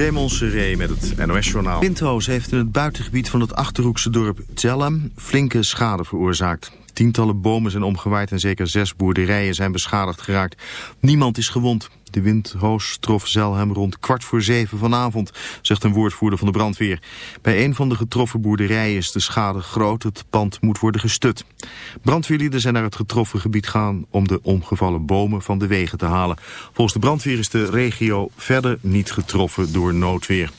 Raymond Seré met het NOS-journaal. Windhoos heeft in het buitengebied van het Achterhoekse dorp Zellam flinke schade veroorzaakt. Tientallen bomen zijn omgewaaid en zeker zes boerderijen zijn beschadigd geraakt. Niemand is gewond. De windhoos trof Zelhem rond kwart voor zeven vanavond, zegt een woordvoerder van de brandweer. Bij een van de getroffen boerderijen is de schade groot. Het pand moet worden gestut. Brandweerlieden zijn naar het getroffen gebied gaan om de omgevallen bomen van de wegen te halen. Volgens de brandweer is de regio verder niet getroffen door noodweer.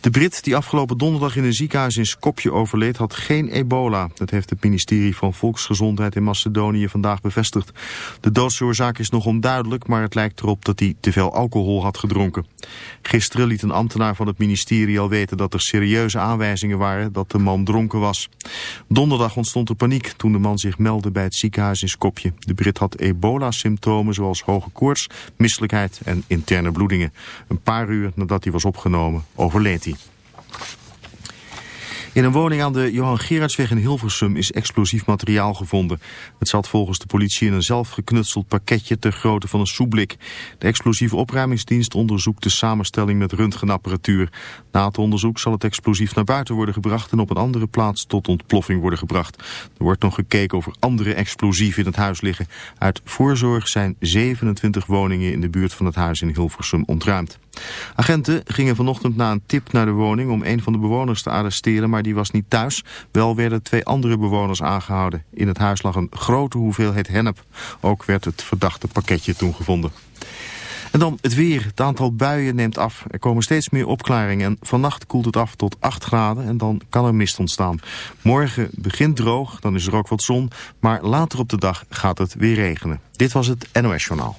De Brit die afgelopen donderdag in een ziekenhuis in Skopje overleed had geen ebola. Dat heeft het ministerie van Volksgezondheid in Macedonië vandaag bevestigd. De doodsoorzaak is nog onduidelijk, maar het lijkt erop dat hij te veel alcohol had gedronken. Gisteren liet een ambtenaar van het ministerie al weten dat er serieuze aanwijzingen waren dat de man dronken was. Donderdag ontstond er paniek toen de man zich meldde bij het ziekenhuis in Skopje. De Brit had ebola-symptomen zoals hoge koorts, misselijkheid en interne bloedingen. Een paar uur nadat hij was opgenomen overleed hij. In een woning aan de Johan Gerardsweg in Hilversum is explosief materiaal gevonden. Het zat volgens de politie in een zelfgeknutseld pakketje ter grootte van een soeblik. De explosieve opruimingsdienst onderzoekt de samenstelling met röntgenapparatuur. Na het onderzoek zal het explosief naar buiten worden gebracht en op een andere plaats tot ontploffing worden gebracht. Er wordt nog gekeken of er andere explosieven in het huis liggen. Uit voorzorg zijn 27 woningen in de buurt van het huis in Hilversum ontruimd. Agenten gingen vanochtend na een tip naar de woning om een van de bewoners te arresteren, maar die was niet thuis. Wel werden twee andere bewoners aangehouden. In het huis lag een grote hoeveelheid hennep. Ook werd het verdachte pakketje toen gevonden. En dan het weer. Het aantal buien neemt af. Er komen steeds meer opklaringen en vannacht koelt het af tot 8 graden en dan kan er mist ontstaan. Morgen begint droog, dan is er ook wat zon, maar later op de dag gaat het weer regenen. Dit was het NOS Journaal.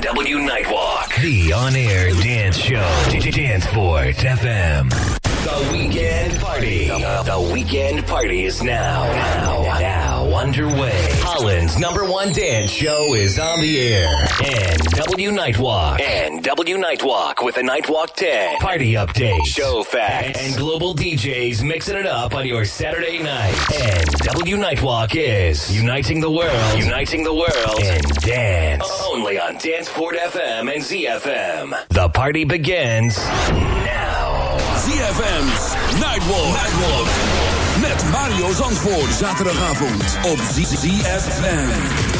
NW Nightwalk. The on-air dance show. DJ Danceport FM. The weekend party. The, the weekend party is now, now, now underway. Holland's number one dance show is on the air. NW Nightwalk. NW Nightwalk with a Nightwalk 10. Party update. Show facts. And global DJs mixing it up on your Saturday night. NW Nightwalk is uniting the world. Uniting the world. In dance. Only on Danceport FM and ZFM. The party begins now. ZFM's Nightwalk. Nightwalk. Met Mario Zandvoort. Zaterdagavond op ZFM.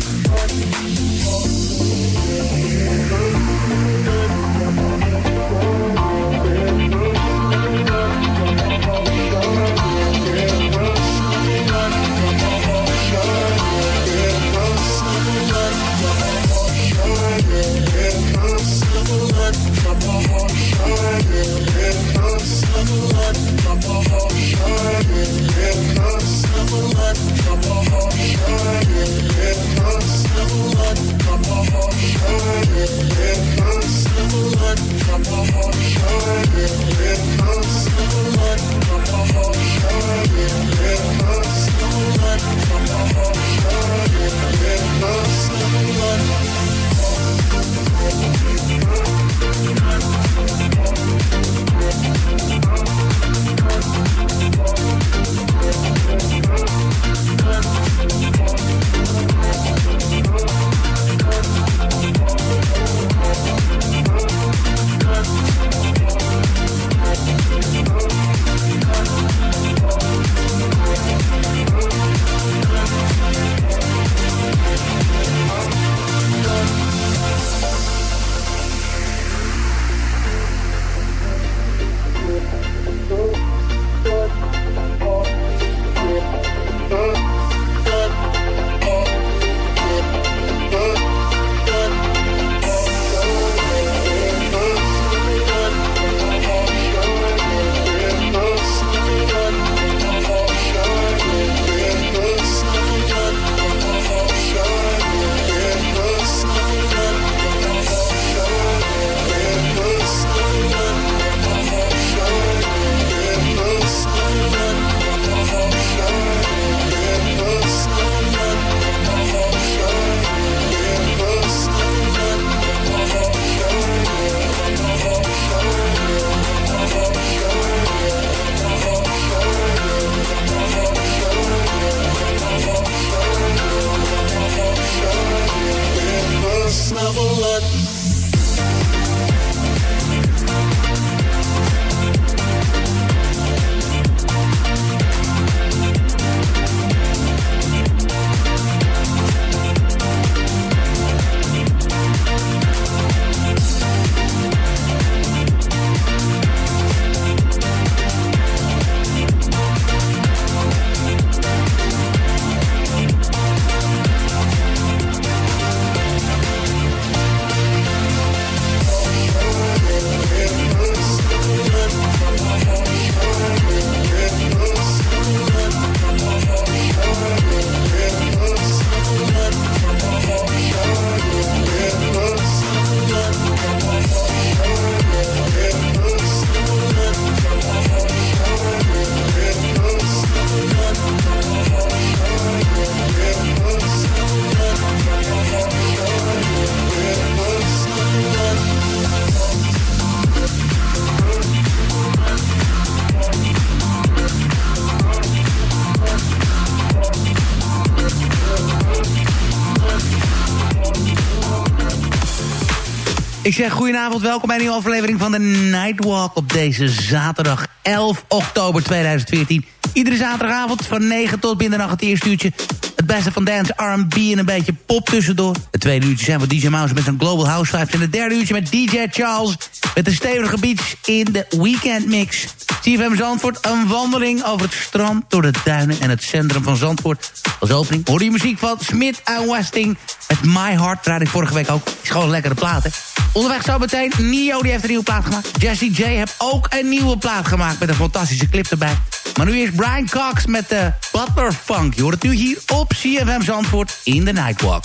Ik zeg goedenavond, welkom bij een nieuwe aflevering van de Nightwalk op deze zaterdag 11 oktober 2014. Iedere zaterdagavond van 9 tot middernacht het eerste uurtje. Beste van dance, R&B en een beetje pop tussendoor. Het tweede uurtje zijn we DJ Mouse met zijn Global House Vibes. En het derde uurtje met DJ Charles met een stevige beach in de Weekend Mix. CFM Zandvoort, een wandeling over het strand, door de duinen en het centrum van Zandvoort. Als opening hoor je muziek van Smith en Westing met My Heart. Draai ik vorige week ook. Is gewoon lekkere platen. Onderweg zo meteen, Nio die heeft een nieuwe plaat gemaakt. Jesse J heeft ook een nieuwe plaat gemaakt met een fantastische clip erbij. Maar nu is Brian Cox met de Butler Funk. Je hoort het nu hier op CFM Zandvoort in de Nightwalk.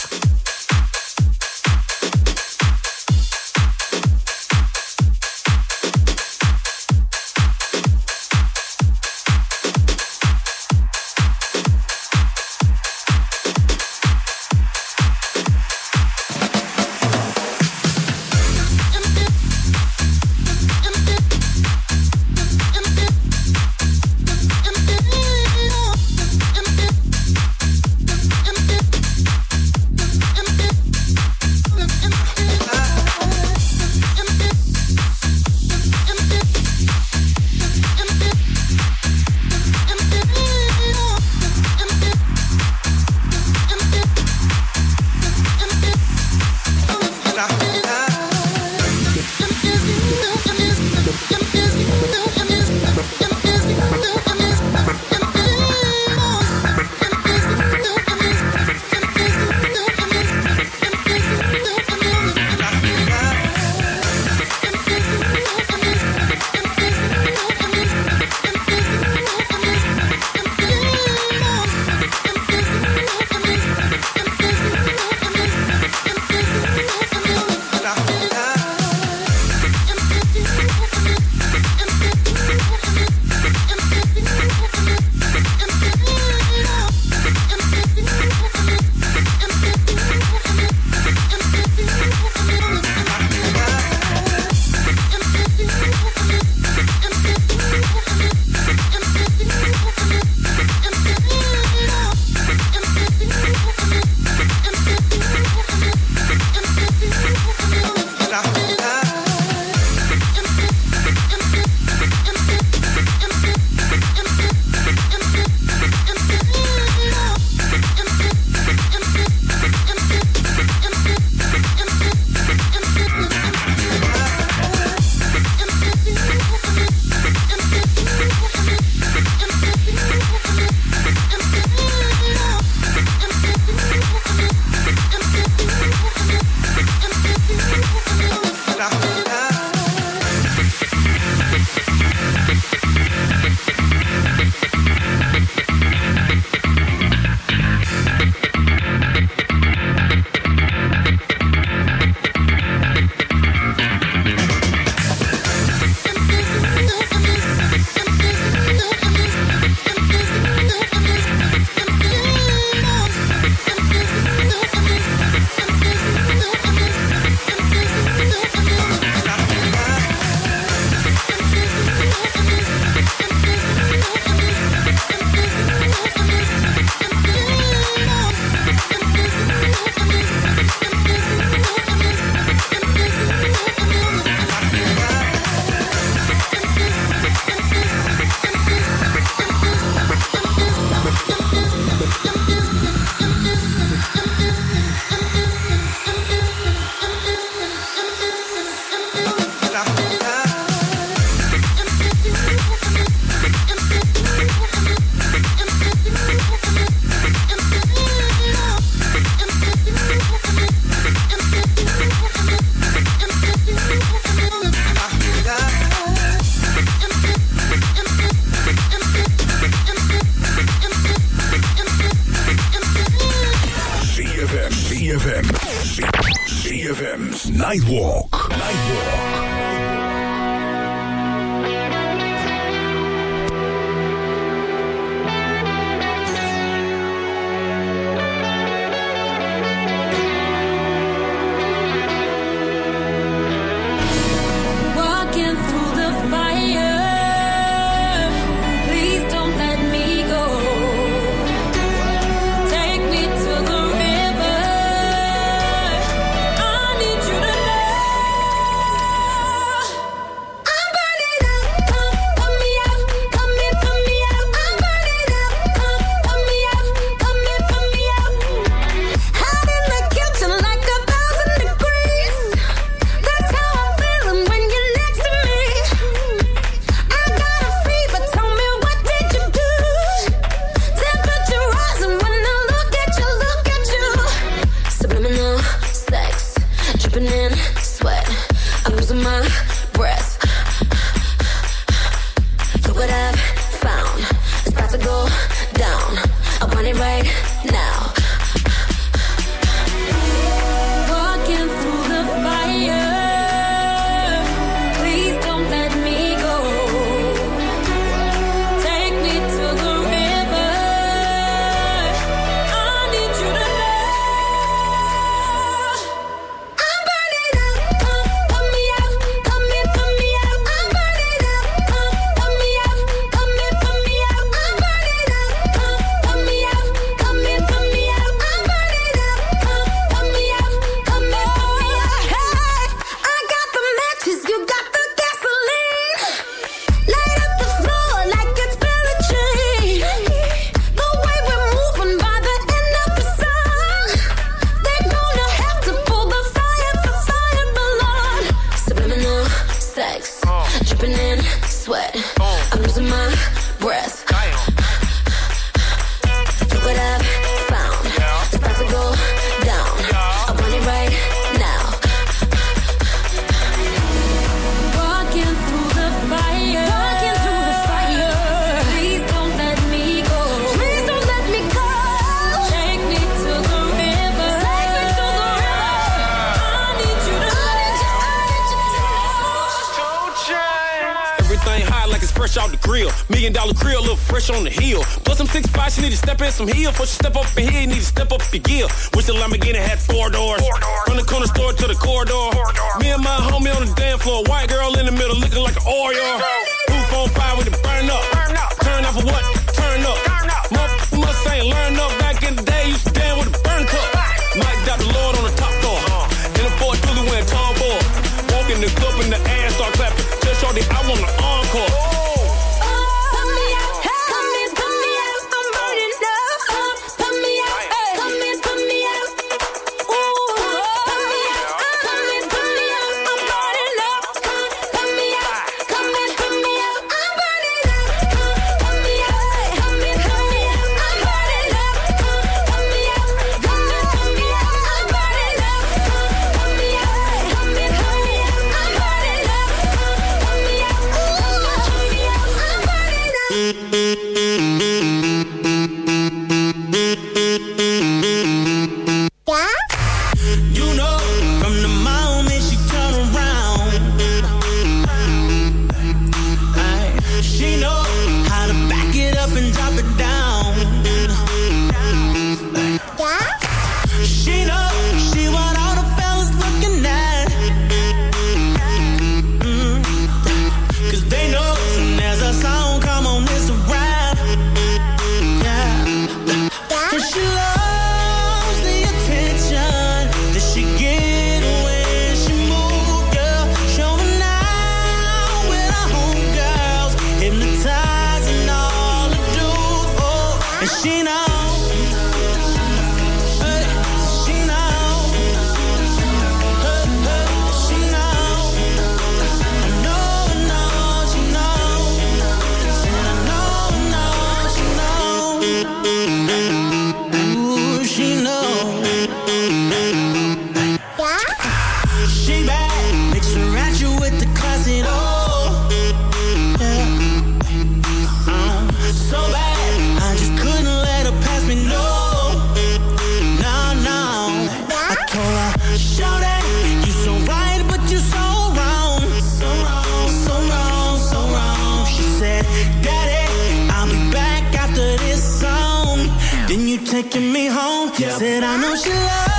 taking me home. Yep. Said I know she loves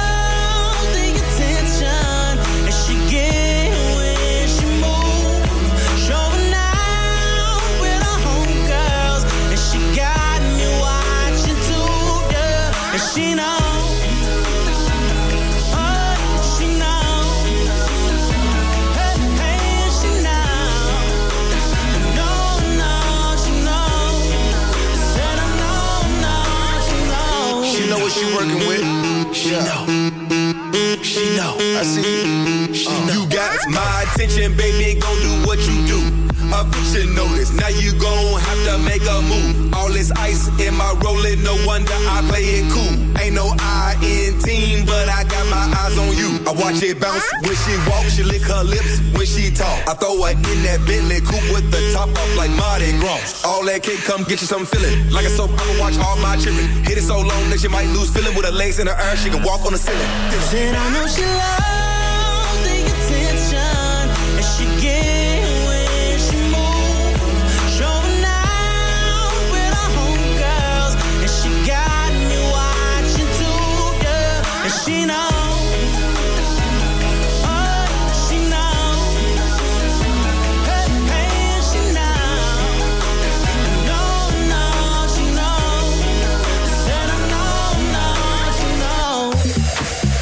with. She know. She know. I see. She uh, know. You got my attention, baby. Go do what you do. Official notice, now you gon' have to make a move. All this ice in my rolling, no wonder I play it cool. Ain't no I in team, but I got my eyes on you. I watch it bounce when she walks, she lick her lips when she talk. I throw her in that Bentley coupe with the top off like Mardi Gras. All that cake, come get you something feeling like a soap. I'ma watch all my children. Hit it so long that she might lose feeling with her legs in the air, she can walk on the ceiling. Said I know she loves. machine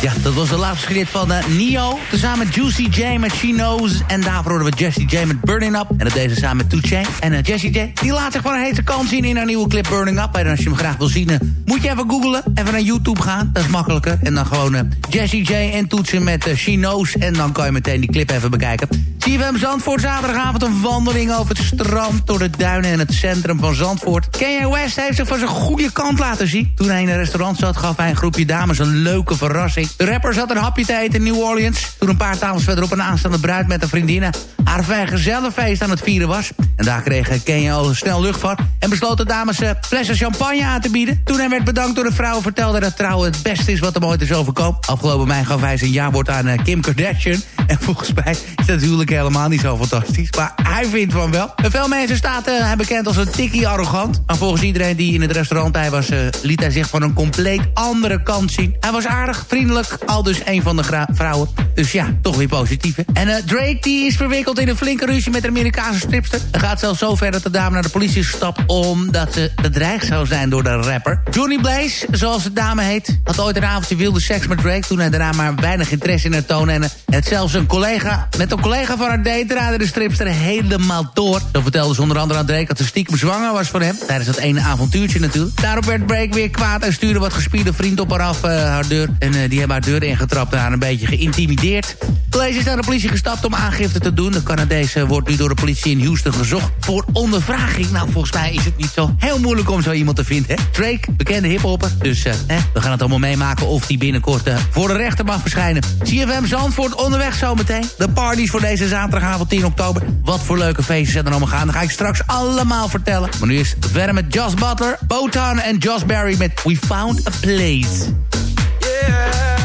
Ja, dat was de laatste grid van uh, Nio. Tezamen Juicy J met She Knows. En daarvoor horen we Jesse J met Burning Up. En dat deze samen met Tootsie En eh, Jesse J, die laat zich gewoon een hete kant zien in haar nieuwe clip Burning Up. En als je hem graag wil zien, eh, moet je even googlen. Even naar YouTube gaan, dat is makkelijker. En dan gewoon Jesse J en toetsen met She Knows. En dan kan je meteen die clip even bekijken. CFM Zandvoort, zaterdagavond een wandeling over het strand... door de duinen en het centrum van Zandvoort. Kanye West heeft zich van zijn goede kant laten zien. Toen hij in een restaurant zat, gaf hij een groepje dames een leuke verrassing. De rapper zat een hapje te eten in New Orleans... toen een paar tafels verderop een aanstaande bruid met een vriendinnen... haar vrijgezellenfeest aan het vieren was. En daar kreeg Kanye al snel lucht van... en besloot de dames uh, flessen champagne aan te bieden. Toen hij werd bedankt door de vrouw vertelde dat trouwen het beste is... wat hem ooit is overkomen. Afgelopen mei gaf hij zijn jaarwoord aan uh, Kim Kardashian... En volgens mij is dat natuurlijk helemaal niet zo fantastisch. Maar hij vindt van wel. En veel mensen staat uh, hij bekend als een tikkie arrogant. Maar volgens iedereen die in het restaurant bij was... Uh, liet hij zich van een compleet andere kant zien. Hij was aardig, vriendelijk, al dus een van de vrouwen. Dus ja, toch weer positief. En uh, Drake die is verwikkeld in een flinke ruzie met de Amerikaanse stripster. Hij gaat zelfs zo ver dat de dame naar de politie is gestapt... omdat ze bedreigd zou zijn door de rapper. Johnny Blaze, zoals de dame heet... had ooit een avondje wilde seks met Drake... toen hij daarna maar weinig interesse in haar toonde... en het zelfs een collega, met een collega van haar date de stripster helemaal door. Zo vertelde ze onder andere aan Drake dat ze stiekem zwanger was voor hem. Tijdens dat ene avontuurtje natuurlijk. Daarop werd Drake weer kwaad en stuurde wat gespierde vriend op haar af uh, haar deur. En uh, die hebben haar deur ingetrapt en haar een beetje geïntimideerd. Blaze is naar de politie gestapt om aangifte te doen. De Canadese wordt nu door de politie in Houston gezocht voor ondervraging. Nou, volgens mij is het niet zo heel moeilijk om zo iemand te vinden. Hè? Drake, bekende hiphopper. Dus uh, we gaan het allemaal meemaken of die binnenkort voor de rechter mag verschijnen. CFM Zandvoort onderweg zometeen. De parties voor deze zaterdagavond 10 oktober. Wat voor leuke feestjes zijn er allemaal gaan. Dat ga ik straks allemaal vertellen. Maar nu is het verder met Josh Butler, Botan en Josh Berry met We Found a Place. Yeah.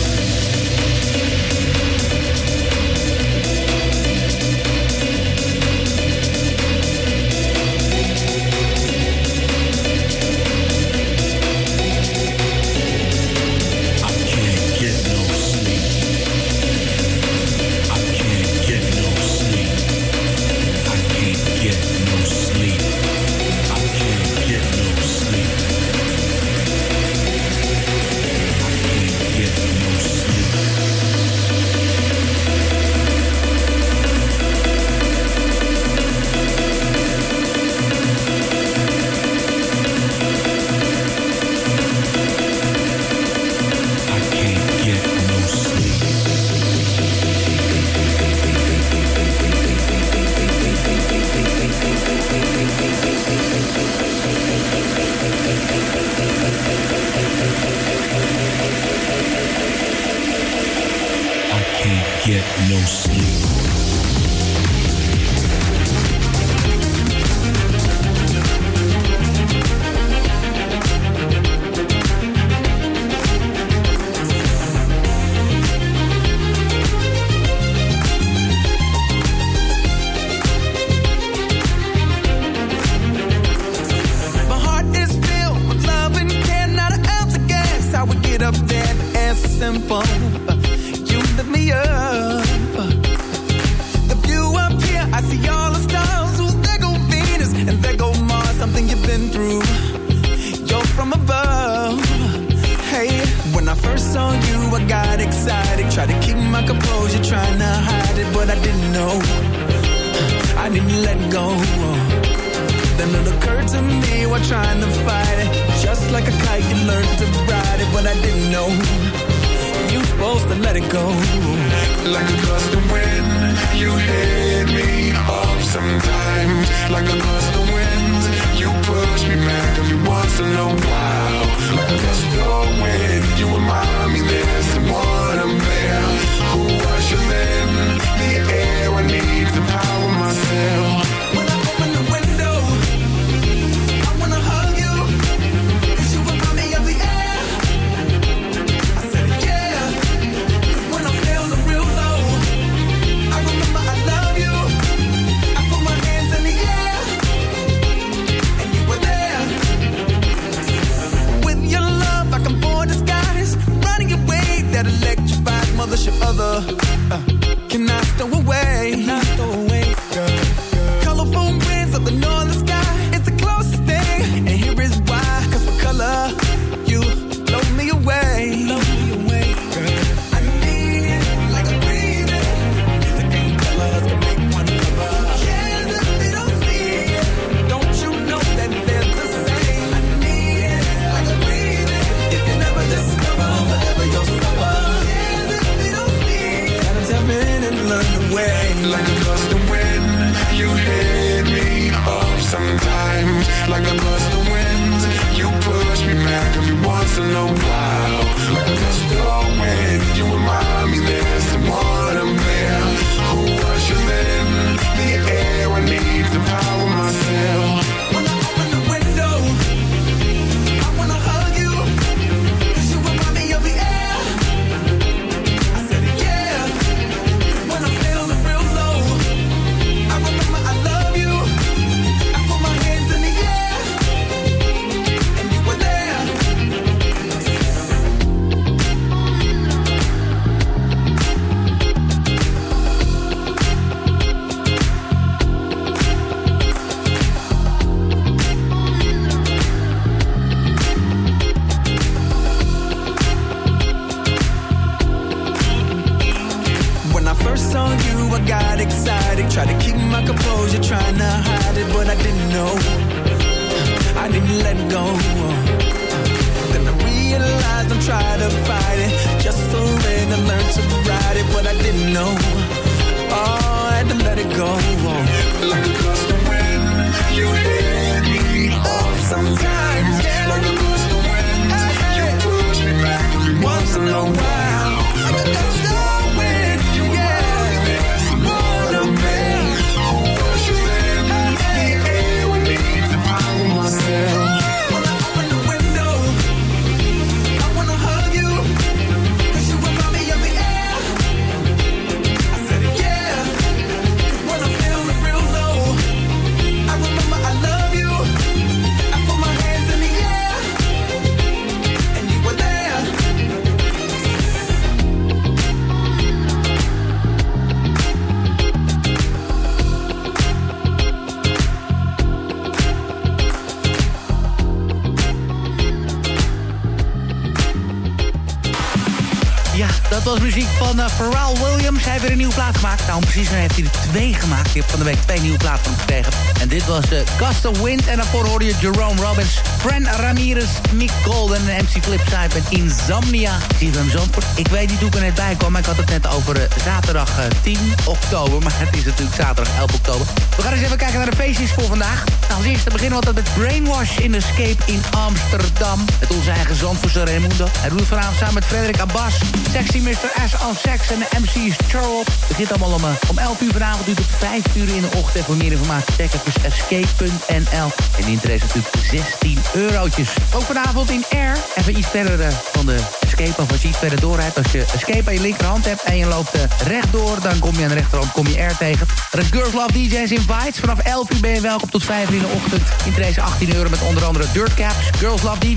Ik heb van de week twee nieuwe platen van gekregen. En dit was de Gust of Wind. En daarvoor hoorde je Jerome Robbins, Fran Ramirez, Mick Golden en MC Flipside met Insomnia. Hem Zandvoort? Ik weet niet hoe ik er net bij kwam, maar ik had het net over eh, zaterdag eh, 10 oktober. Maar het is natuurlijk zaterdag 11 oktober. We gaan eens even kijken naar de feestjes voor vandaag. Nou, als eerste beginnen we altijd met Brainwash in Escape in Amsterdam. Met onze eigen Zandvoortse Raimundo. Hij doet het vanavond samen met Frederik Abbas. Sexy Mr. S on Sex en de MC is Charles. Begint allemaal om, eh, om 11 uur vanavond, duurt tot 5 uur in de ochtend. En voor meer informatie check even escape.nl. En de interesse natuurlijk 16 eurotjes. Ook vanavond in Air. Even iets verder eh, van de Escape, of als je iets verder doorrijdt. Als je Escape aan je linkerhand hebt en je loopt eh, rechtdoor... dan kom je aan de rechterhand kom je Air tegen. Is Girls Love DJ's Invites. Vanaf 11 uur ben je welkom tot 5 uur in de ochtend. Interesse 18 euro met onder andere Dirt Caps, Girls Love DJ's...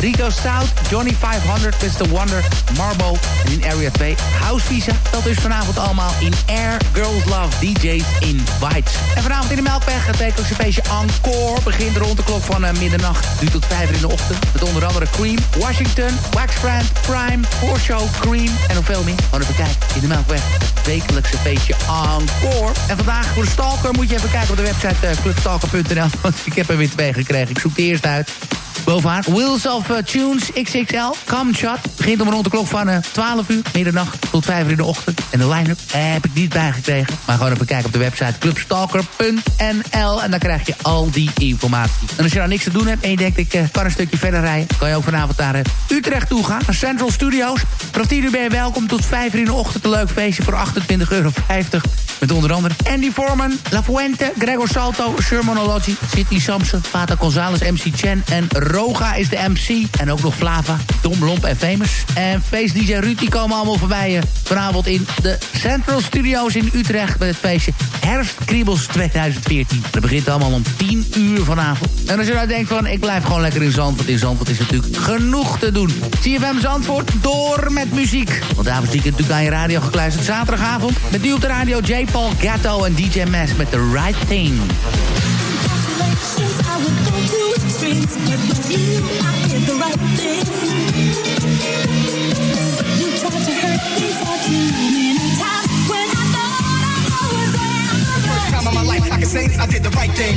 Rico Stout, Johnny 500, Mr. Wonder, Marbo en in Area 2 House Visa. Dat is vanavond allemaal in Air Girls Love DJ's Invites. En vanavond in de Melkweg het wekelijkse feestje Encore. Begint rond de klok van uh, middernacht, duurt tot 5 uur in de ochtend. Met onder andere Cream, Washington, Wax Friend, Prime, Show, Cream en nog veel meer. Gewoon even kijken in de Melkweg. Het wekelijkse feestje Encore. En vandaag voor de Stalker moet je even kijken op de website uh, clubstalker.nl. Want ik heb er weer twee gekregen. Ik zoek de eerste uit. Bovenaan Wheels of uh, Tunes XXL. Come Shot. Begint om rond de klok van uh, 12 uur, middernacht tot 5 uur in de ochtend. En de line-up eh, heb ik niet bijgekregen. Maar gewoon even kijken op de website clubstalker.nl. En dan krijg je al die informatie. En als je nou niks te doen hebt en je ik uh, kan een stukje verder rijden... kan je ook vanavond naar Utrecht toe gaan. Naar Central Studios. Vanaf 10 uur ben je welkom tot 5 uur in de ochtend. Een leuk feestje voor 28,50 euro. Met onder andere Andy Foreman, La Fuente, Gregor Salto, Shermanology, Sidney Sampson, Pata Gonzalez, MC Chen en Roga is de MC. En ook nog Flava, Dom Lomp en Famous. En Face DJ Ruud, die komen allemaal voorbij uh, vanavond in de Central Studios in Utrecht... met het feestje Herfstkriebels 2014. Dat begint allemaal om 10 uur vanavond. En als je nou denkt van, ik blijf gewoon lekker in Zandvoort. In Zandvoort is natuurlijk genoeg te doen. CFM Zandvoort, door met muziek. Want daarvoor zie ik natuurlijk aan je radio gekluisterd. Zaterdagavond met nu op de radio J. Paul Gatto en DJ Mass met The Right Thing. but you, I did the right thing. You tried to hurt me for too many times when I thought I was there. First time in my life, I can say I did the right thing.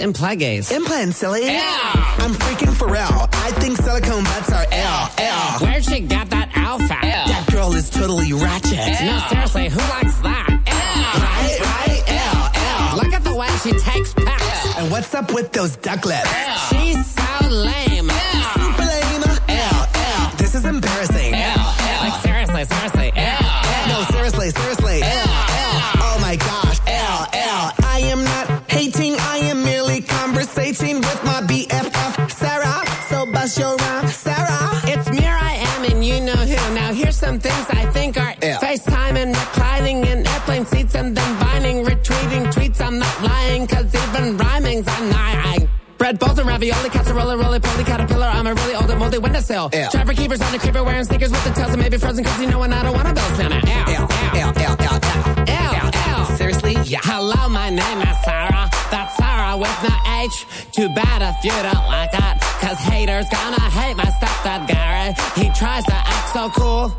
Impleggies? Implants, silly. Yeah. I'm freaking for real. I think silicone butts are L, L. Where'd she get that? Ew. That girl is totally ratchet. No, seriously, who likes that? Right, right, L, L. Look at the way she takes pics. And what's up with those duck lips? She's Now here's some things I think are Yeah. FaceTime and reclining in airplane seats and then binding, retweeting tweets. I'm not lying, cause even rhyming's annoying. Bread balls and ravioli, casserole, roly poly, caterpillar. I'm a really old and moldy windowsill. Yeah. Trapper keepers on the creeper wearing sneakers with the tails and maybe frozen cause you know when I don't want to build snowman. Ew, L, L, L, L, L. ew, ew. Seriously? Yeah. Hello, my name is Sarah. That's Sarah with no H. Too bad if you don't like that. Cause haters gonna hate my stepdad Gary. He tries to act so cool.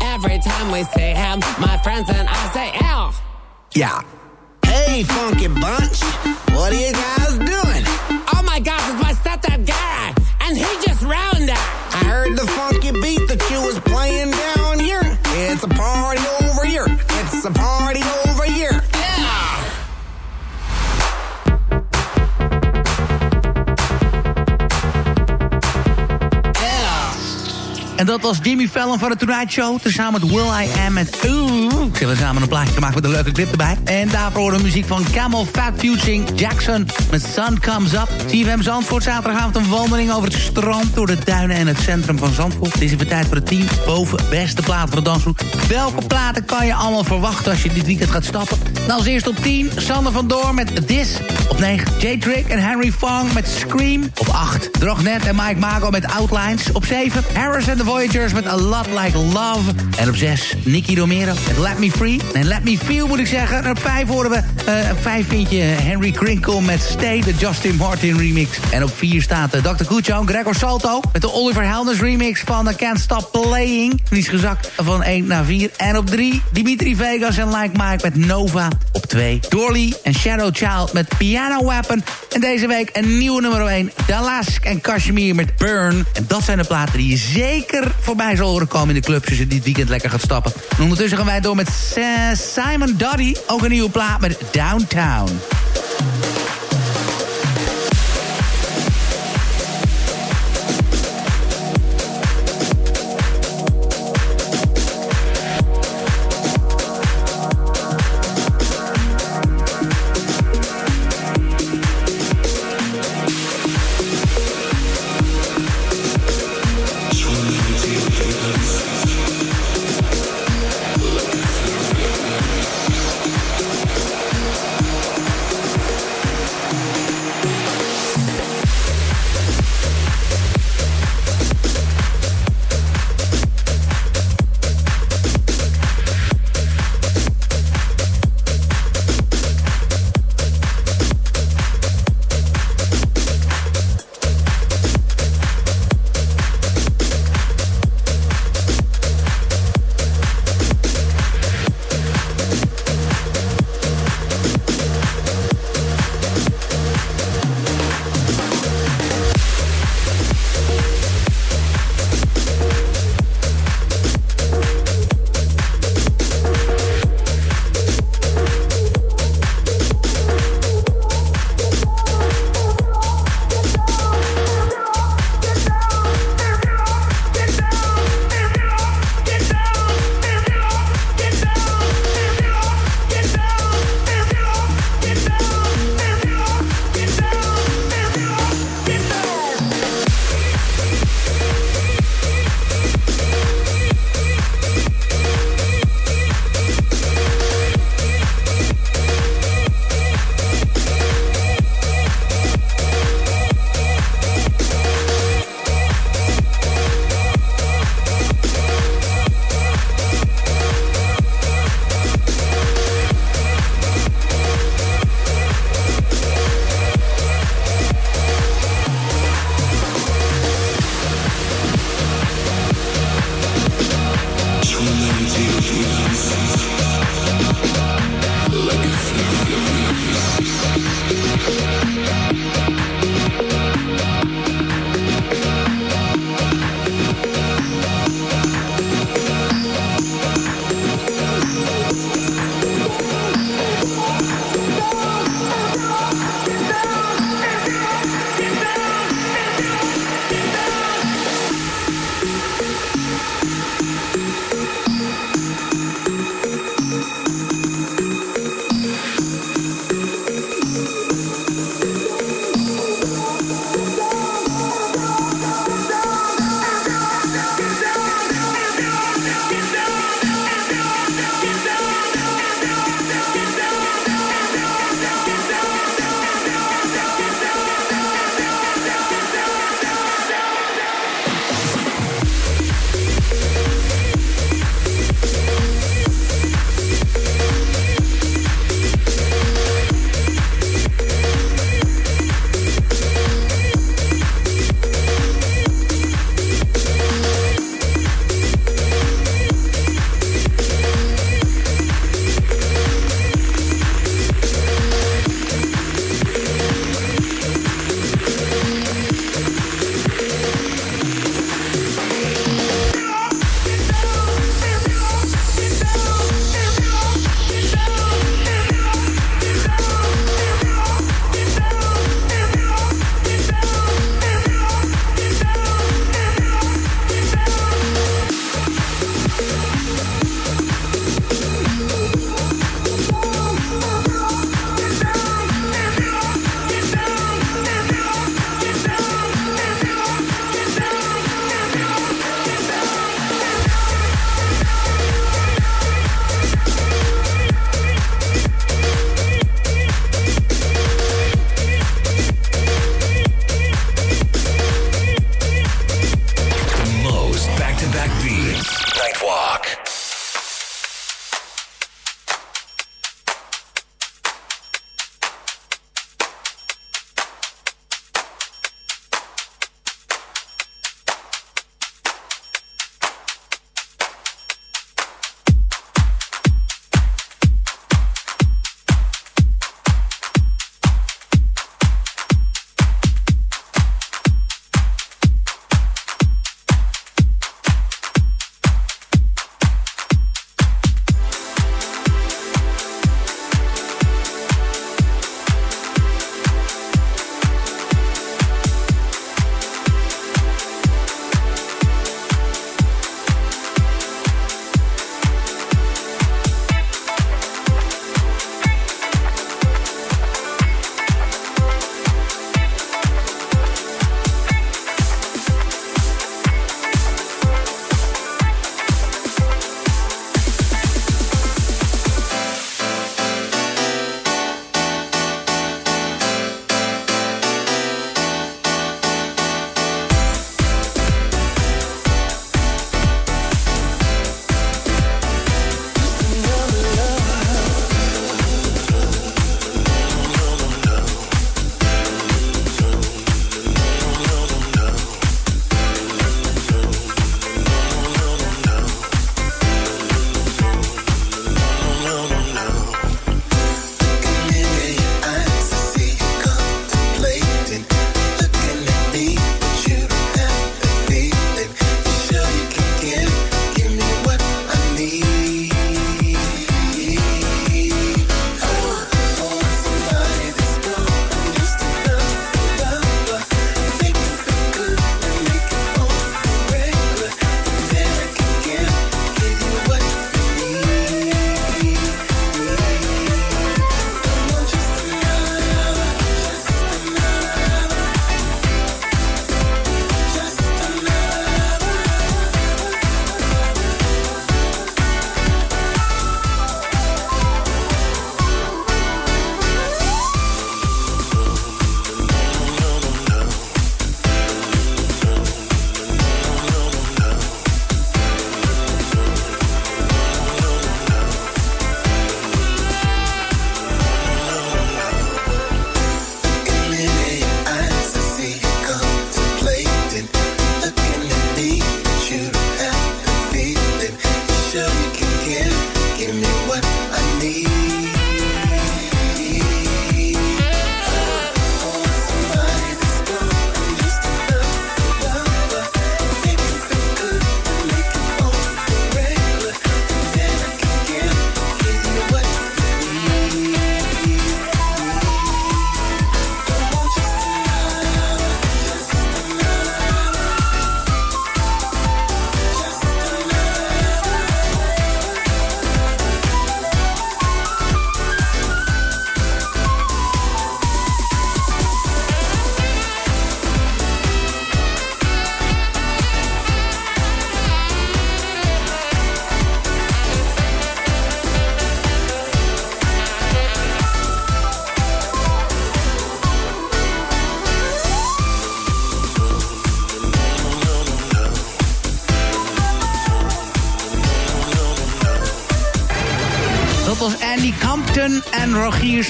Every time we see him, my friends and I say, ew. Yeah. Hey, funky bunch. What are you guys doing? Oh my gosh, it's my stepdad Gary. And he just rounded. En dat was Jimmy Fallon van de Tonight Show. Tezamen met Will I Am met Oeh. Ze hebben samen een plaatje gemaakt met een leuke clip erbij. En daarvoor horen muziek van Camel Fat Futuring Jackson met Sun Comes Up. CFM Zandvoort zaterdagavond een wandeling over het strand... door de duinen en het centrum van Zandvoort. Het is even tijd voor het team boven beste plaat voor de dansgroep. Welke platen kan je allemaal verwachten als je dit weekend gaat stappen? Dan als eerste op 10, Sander van Door met This. Op 9, J-Trick en Henry Fong met Scream. Op 8, Drognet en Mike Mago met Outlines. Op 7, Harris and the Voyagers met A Lot Like Love. En op 6, Nicky Romero met Let Me Free. En Let Me Feel moet ik zeggen. En op 5 horen we, eh op 5 vind je Henry Crinkle met Stay, de Justin Martin remix. En op 4 staat uh, Dr. En Gregor Salto met de Oliver Heldens remix van uh, Can't Stop Playing. Die is gezakt van 1 naar 4. En op 3, Dimitri Vegas en Like Mike met Nova. Op 2, Dorley en Shadow Child met Piano Weapon. En deze week een nieuwe nummer 1, Dalask en Kashmir met Burn. En dat zijn de platen die je zeker voorbij zal horen komen in de clubs... als je dit weekend lekker gaat stappen. En ondertussen gaan wij door met eh, Simon Doddy. Ook een nieuwe plaat met Downtown.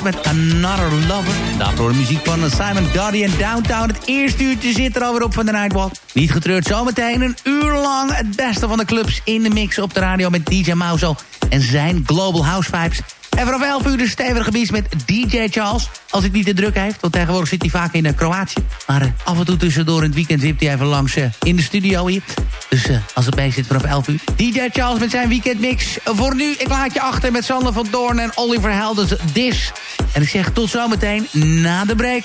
Met Another Lover. Daarvoor muziek van Simon Duddy en Downtown. Het eerste uurtje zit er alweer op van de Nightwalk. Niet getreurd, zometeen een uur lang het beste van de clubs in de mix op de radio met DJ Mauzo en zijn Global House Vibes. En vanaf 11 uur de stevige gebied met DJ Charles. Als het niet te druk heeft, want tegenwoordig zit hij vaak in uh, Kroatië. Maar uh, af en toe tussendoor in het weekend zit hij even langs uh, in de studio hier. Dus als het bij zit vanaf 11 uur. DJ Charles met zijn weekendmix. voor nu, ik laat je achter met Sander van Doorn en Oliver Helders Dis. En ik zeg tot zometeen na de break.